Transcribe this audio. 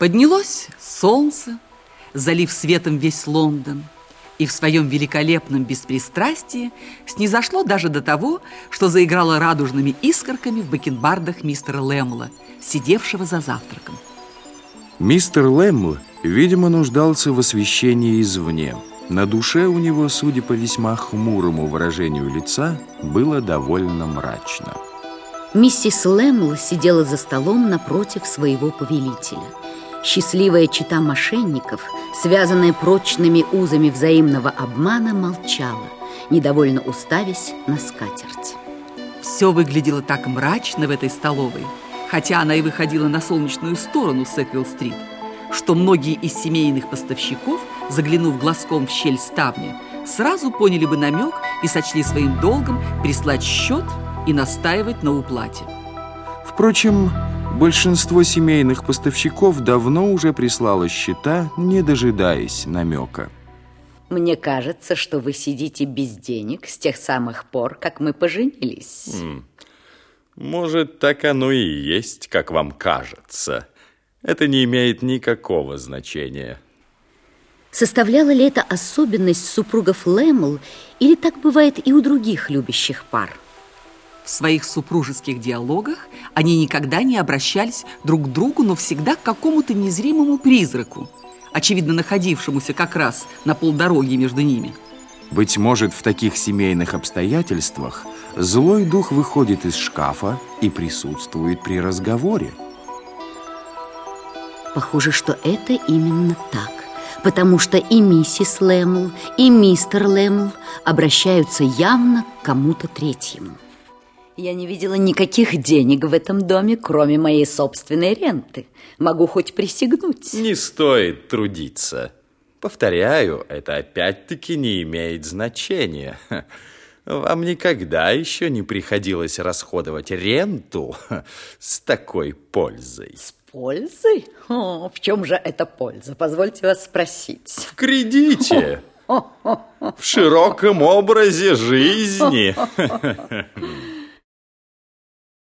Поднялось солнце, залив светом весь Лондон, и в своем великолепном беспристрастии снизошло даже до того, что заиграло радужными искорками в бакенбардах мистера Лэмла, сидевшего за завтраком. Мистер Лэмл, видимо, нуждался в освещении извне. На душе у него, судя по весьма хмурому выражению лица, было довольно мрачно. Миссис Лэмл сидела за столом напротив своего повелителя – Счастливая чита мошенников, связанная прочными узами взаимного обмана, молчала, недовольно уставясь на скатерть. Все выглядело так мрачно в этой столовой, хотя она и выходила на солнечную сторону Секвилл-стрит, что многие из семейных поставщиков, заглянув глазком в щель ставни, сразу поняли бы намек и сочли своим долгом прислать счет и настаивать на уплате. Впрочем, Большинство семейных поставщиков давно уже прислало счета, не дожидаясь намека. Мне кажется, что вы сидите без денег с тех самых пор, как мы поженились. Mm. Может, так оно и есть, как вам кажется. Это не имеет никакого значения. Составляла ли это особенность супругов Лэмл, или так бывает и у других любящих пар? В своих супружеских диалогах они никогда не обращались друг к другу, но всегда к какому-то незримому призраку, очевидно находившемуся как раз на полдороги между ними. Быть может, в таких семейных обстоятельствах злой дух выходит из шкафа и присутствует при разговоре. Похоже, что это именно так, потому что и миссис Лэмл, и мистер Лэмл обращаются явно к кому-то третьему. Я не видела никаких денег в этом доме, кроме моей собственной ренты. Могу хоть присягнуть. Не стоит трудиться. Повторяю, это опять-таки не имеет значения. Вам никогда еще не приходилось расходовать ренту с такой пользой. С пользой? О, в чем же эта польза? Позвольте вас спросить. В кредите. В широком образе жизни.